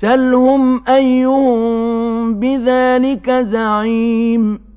سَلْهُمْ أَيُّهُم بِذَٰلِكَ زَعِيمٌ